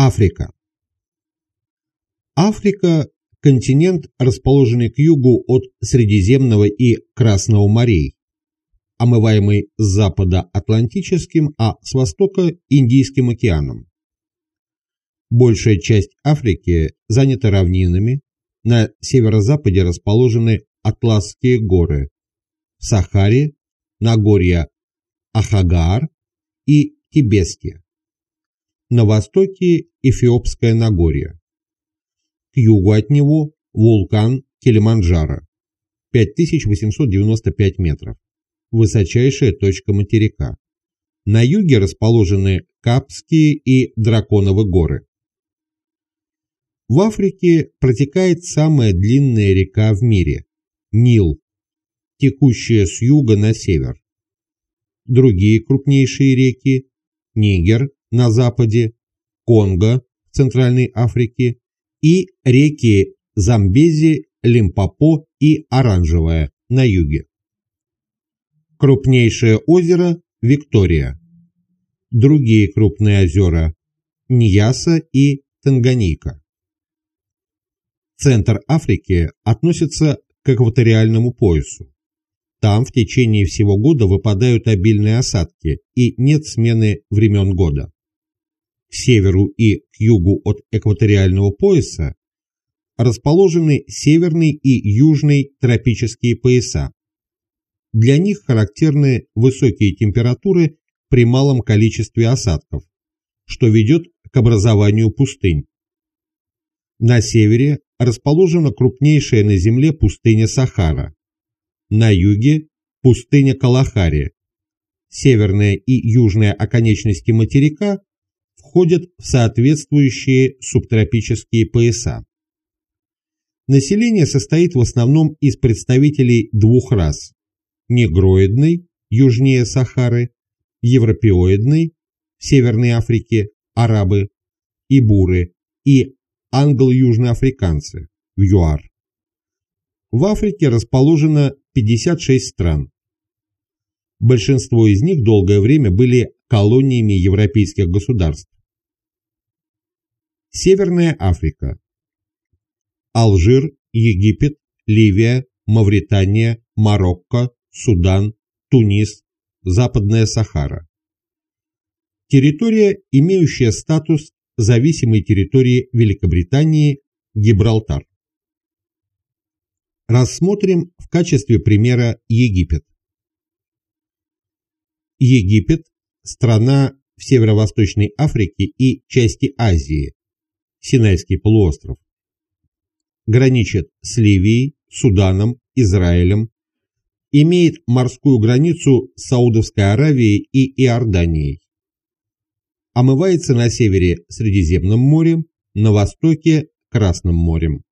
Африка. Африка – континент, расположенный к югу от Средиземного и Красного морей, омываемый с запада Атлантическим, а с востока – Индийским океаном. Большая часть Африки занята равнинами, на северо-западе расположены Атласские горы, в Нагорья Ахагар и Тибесте, на востоке – Эфиопское Нагорье к югу от него вулкан Килиманджаро, 5895 метров, высочайшая точка материка. На юге расположены Капские и Драконовы горы. В Африке протекает самая длинная река в мире – Нил, текущая с юга на север. Другие крупнейшие реки – Нигер на западе, Конго в Центральной Африке и реки Замбези, Лимпопо и Оранжевая на юге. Крупнейшее озеро – Виктория. Другие крупные озера – Ньяса и Танганика. Центр Африки относится к экваториальному поясу. Там в течение всего года выпадают обильные осадки и нет смены времен года к северу и к югу от экваториального пояса расположены северный и южный тропические пояса. Для них характерны высокие температуры при малом количестве осадков, что ведет к образованию пустынь. На севере расположена крупнейшая на Земле пустыня Сахара, на юге – пустыня Калахари, северная и южная оконечности материка входят в соответствующие субтропические пояса. Население состоит в основном из представителей двух рас – негроидной, южнее Сахары, европеоидной, в Северной Африке, арабы, и буры, и англо-южноафриканцы, в ЮАР. В Африке расположено 56 стран. Большинство из них долгое время были колониями европейских государств. Северная Африка. Алжир, Египет, Ливия, Мавритания, Марокко, Судан, Тунис, Западная Сахара. Территория, имеющая статус зависимой территории Великобритании, Гибралтар. Рассмотрим в качестве примера Египет. Египет – страна в Северо-Восточной Африке и части Азии, Синайский полуостров. Граничит с Ливией, Суданом, Израилем, имеет морскую границу с Саудовской Аравией и Иорданией. Омывается на севере Средиземным морем, на востоке Красным морем.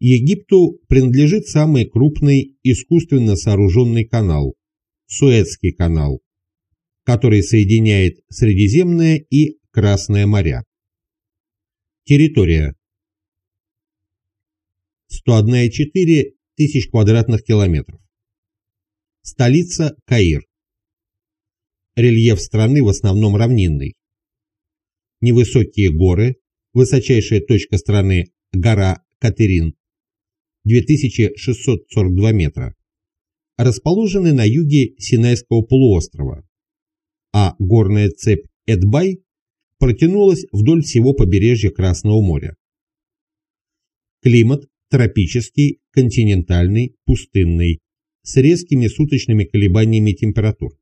Египту принадлежит самый крупный искусственно сооруженный канал – Суэцкий канал, который соединяет Средиземное и Красное моря. Территория 101,4 тысяч квадратных километров. Столица – Каир. Рельеф страны в основном равнинный. Невысокие горы, высочайшая точка страны – гора Катерин, 2642 метра, расположены на юге Синайского полуострова, а горная цепь Эдбай протянулась вдоль всего побережья Красного моря. Климат тропический, континентальный, пустынный, с резкими суточными колебаниями температур.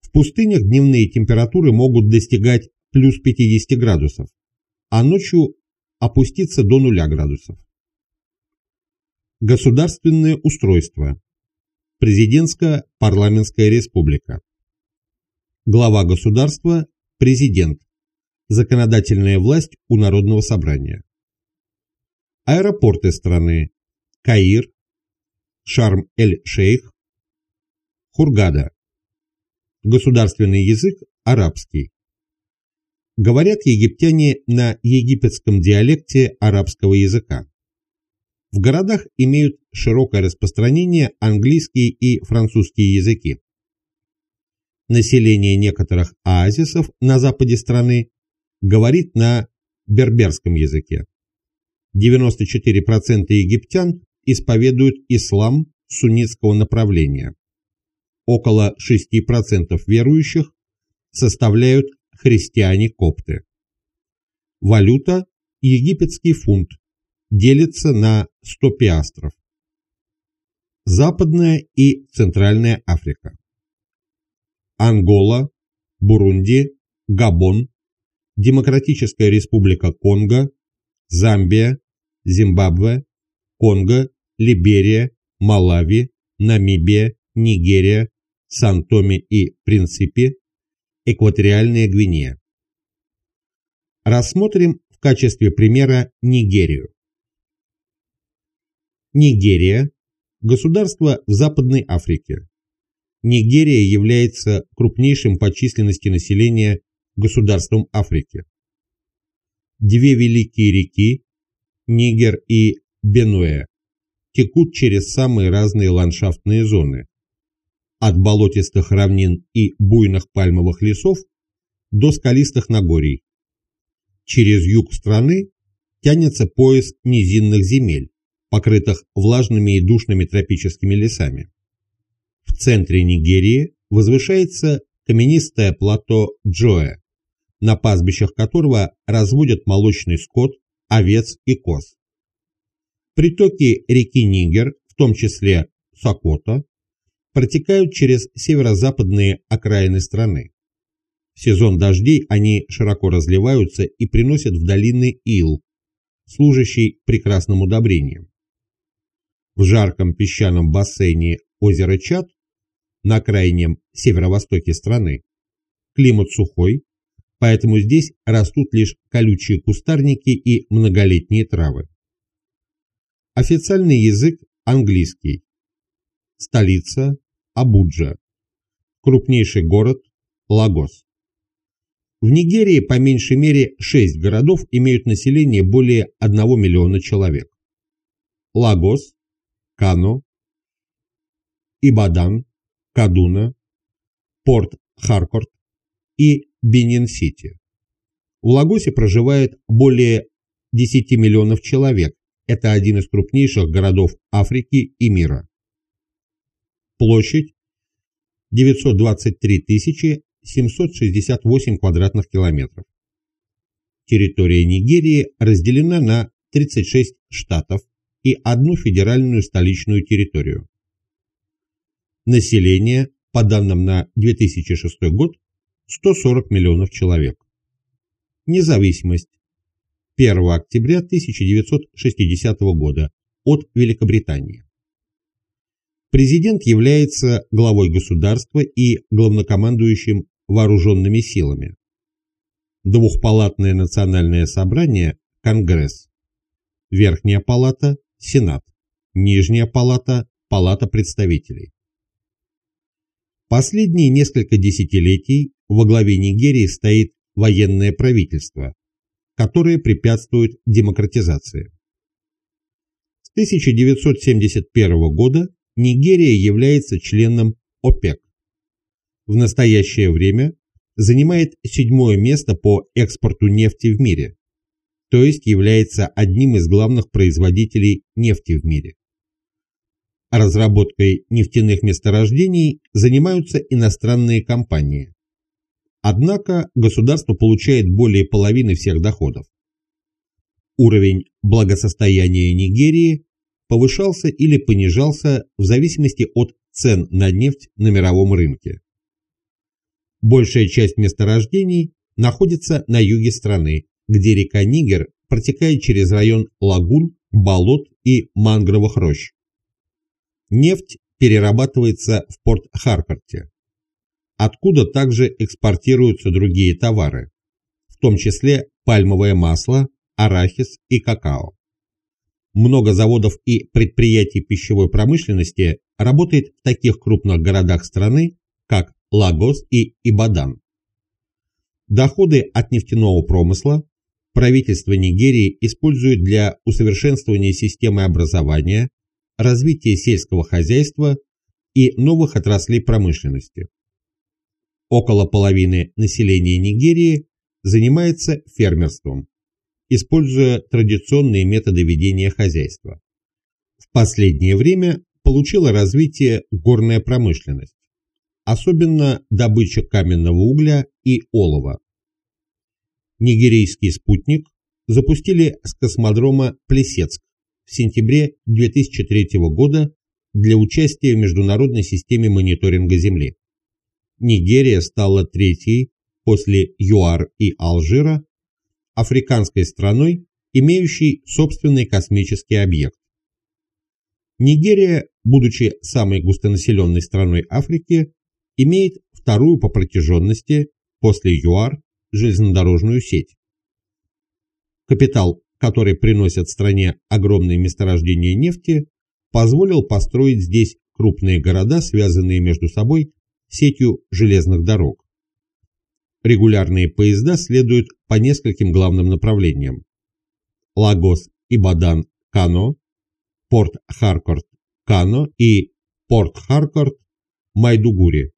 В пустынях дневные температуры могут достигать плюс 50 градусов, а ночью опуститься до 0 градусов. Государственное устройство. Президентско-парламентская республика. Глава государства Президент. Законодательная власть у Народного собрания. Аэропорты страны. Каир, Шарм-эль-Шейх, Хургада. Государственный язык – арабский. Говорят египтяне на египетском диалекте арабского языка. В городах имеют широкое распространение английский и французский языки население некоторых оазисов на западе страны говорит на берберском языке. 94% египтян исповедуют ислам суннитского направления. Около 6% верующих составляют христиане-копты. Валюта – египетский фунт, делится на 100 пиастров. Западная и Центральная Африка. Ангола, Бурунди, Габон, Демократическая Республика Конго, Замбия, Зимбабве, Конго, Либерия, Малави, Намибия, Нигерия, Сан-Томе и Принципе, Экваториальная Гвинея. Рассмотрим в качестве примера Нигерию. Нигерия – государство в Западной Африке. Нигерия является крупнейшим по численности населения государством Африки. Две великие реки, Нигер и Бенуэ, текут через самые разные ландшафтные зоны, от болотистых равнин и буйных пальмовых лесов до скалистых Нагорий. Через юг страны тянется пояс низинных земель, покрытых влажными и душными тропическими лесами. В центре Нигерии возвышается каменистое плато Джоэ, на пастбищах которого разводят молочный скот, овец и коз. Притоки реки Нигер, в том числе Сокото, протекают через северо-западные окраины страны. В сезон дождей они широко разливаются и приносят в долины ил, служащий прекрасным удобрением. В жарком песчаном бассейне озера Чад, на крайнем северо-востоке страны, климат сухой, поэтому здесь растут лишь колючие кустарники и многолетние травы. Официальный язык английский. Столица Абуджа. Крупнейший город Лагос. В Нигерии по меньшей мере 6 городов имеют население более 1 миллиона человек. Лагос, Кано, Ибадан, Кадуна, Порт Харкорт и Бенин-Сити. В Лагосе проживает более 10 миллионов человек. Это один из крупнейших городов Африки и мира. Площадь 923 768 квадратных километров. Территория Нигерии разделена на 36 штатов и одну федеральную столичную территорию. Население, по данным на 2006 год, 140 миллионов человек. Независимость. 1 октября 1960 года от Великобритании. Президент является главой государства и главнокомандующим вооруженными силами. Двухпалатное национальное собрание – Конгресс. Верхняя палата – Сенат. Нижняя палата – Палата представителей. Последние несколько десятилетий во главе Нигерии стоит военное правительство, которое препятствует демократизации. С 1971 года Нигерия является членом ОПЕК. В настоящее время занимает седьмое место по экспорту нефти в мире, то есть является одним из главных производителей нефти в мире. Разработкой нефтяных месторождений занимаются иностранные компании. Однако государство получает более половины всех доходов. Уровень благосостояния Нигерии повышался или понижался в зависимости от цен на нефть на мировом рынке. Большая часть месторождений находится на юге страны, где река Нигер протекает через район лагун, болот и мангровых рощ. Нефть перерабатывается в порт Харкарте, откуда также экспортируются другие товары, в том числе пальмовое масло, арахис и какао. Много заводов и предприятий пищевой промышленности работает в таких крупных городах страны, как Лагос и Ибадан. Доходы от нефтяного промысла правительство Нигерии использует для усовершенствования системы образования, развития сельского хозяйства и новых отраслей промышленности. Около половины населения Нигерии занимается фермерством, используя традиционные методы ведения хозяйства. В последнее время получила развитие горная промышленность, особенно добыча каменного угля и олова. Нигерийский спутник запустили с космодрома Плесецк в сентябре 2003 года для участия в международной системе мониторинга Земли. Нигерия стала третьей после ЮАР и Алжира африканской страной, имеющей собственный космический объект. Нигерия, будучи самой густонаселенной страной Африки, имеет вторую по протяженности после ЮАР железнодорожную сеть. Капитал, который приносит стране огромные месторождения нефти, позволил построить здесь крупные города, связанные между собой сетью железных дорог. Регулярные поезда следуют по нескольким главным направлениям. Лагос, Ибадан, Кано, Порт Харкорт, Кано и Порт Харкорт, Майдугури.